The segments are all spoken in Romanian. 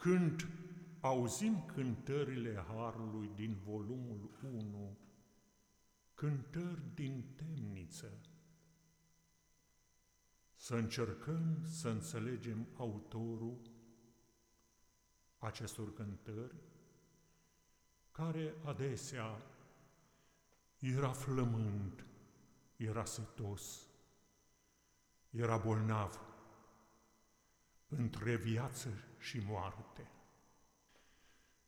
Când auzim cântările Harului din volumul 1, cântări din temniță, să încercăm să înțelegem autorul acestor cântări, care adesea era flămând, era setos, era bolnav, între viață și moarte.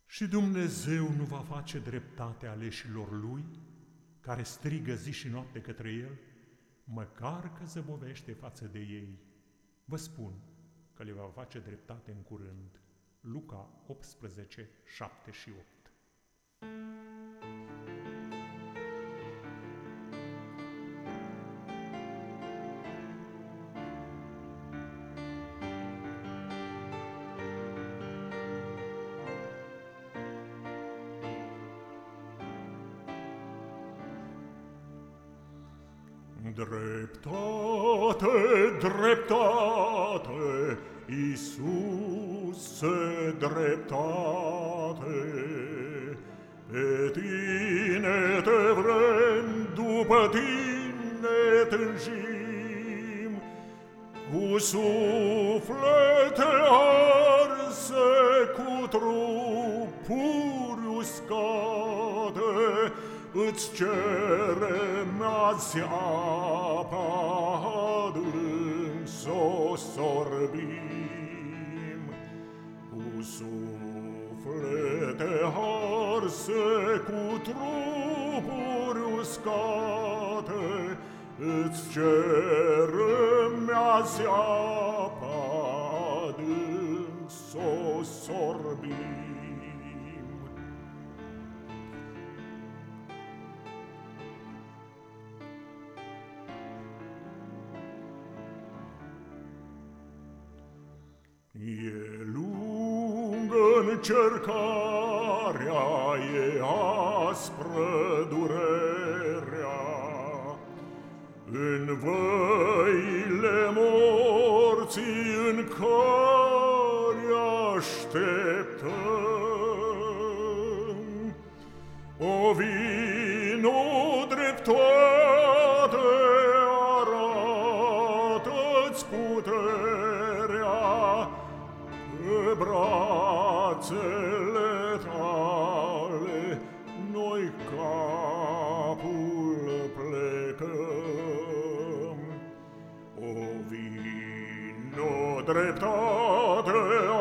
Și Dumnezeu nu va face dreptate aleșilor Lui, care strigă zi și noapte către El, măcar că zăbovește față de ei. Vă spun că le va face dreptate în curând. Luca 18, 7 și 8. Dreptate, dreptate, Iisuse, dreptate, Pe tine te vrem, după tine tânjim, Cu suflete arse, cu trupuri uscate, îți cerem azi apa adânc s-o sorbim. Cu suflete harse cu trupuri uscate, îți cerem azi apa adânc s-o sorbim. E lungă încercarea, e aspră durerea, În văile morții în care așteptăm. O vino dreptate arată-ți puterea, brațele tale noi capul plecăm. O vino dreptate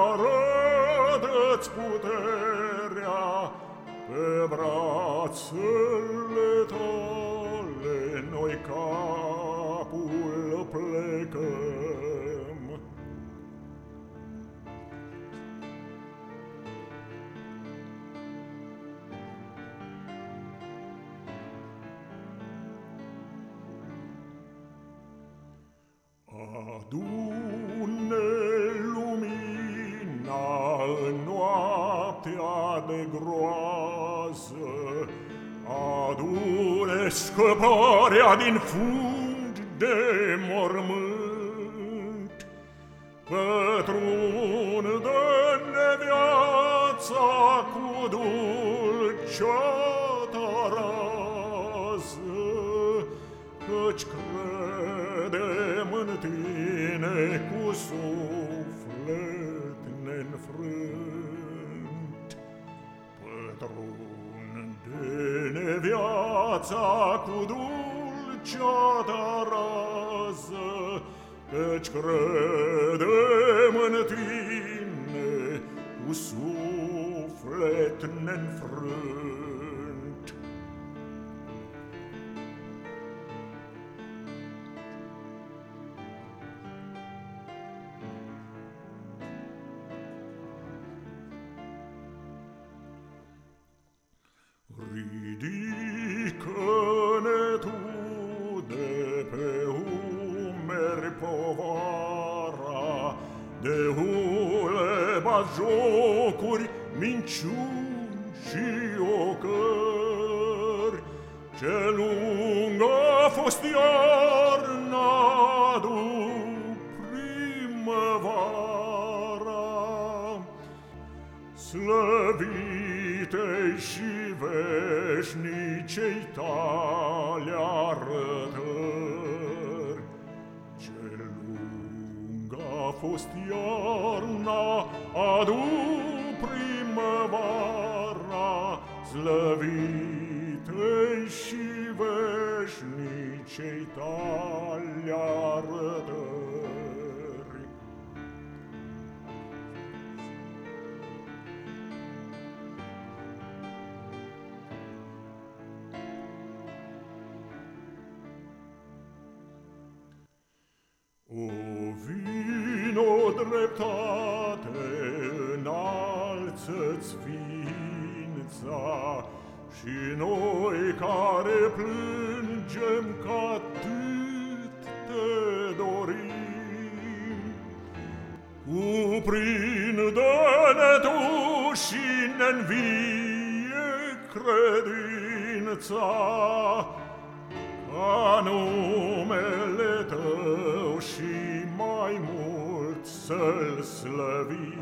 arătă-ți puterea pe brațele tale noi capul plecăm. Adune lumina în noaptea de groază, Adune scăparea din fund de mormânt, Pătrunde-ne viața cu dulceata pierdem în tine cu suflet neînfrânt. Pătrunde-ne viața cu dulcea ta rază, Căci credem în tine cu suflet neînfrânt. Uleba jocuri, minciuni și ocări, Ce lungă a fost iarna după primăvara, Slăvitei și veșnicei tale arătări. Fost iarna, adu primăvara, Slăvitei și veșnicei tale arătări. Dreptate, înalță-ți ființa, Și noi care plângem că atât te dorim. Cuprinde-ne tu și ne-nvie credința, Ca numele tău și mai mult să-l slăvim.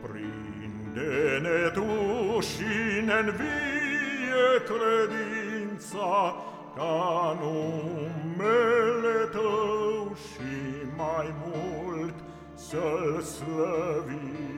Cuprinde-ne tu și ne-nvie credința ca numele tău și mai mult să-l slăvim.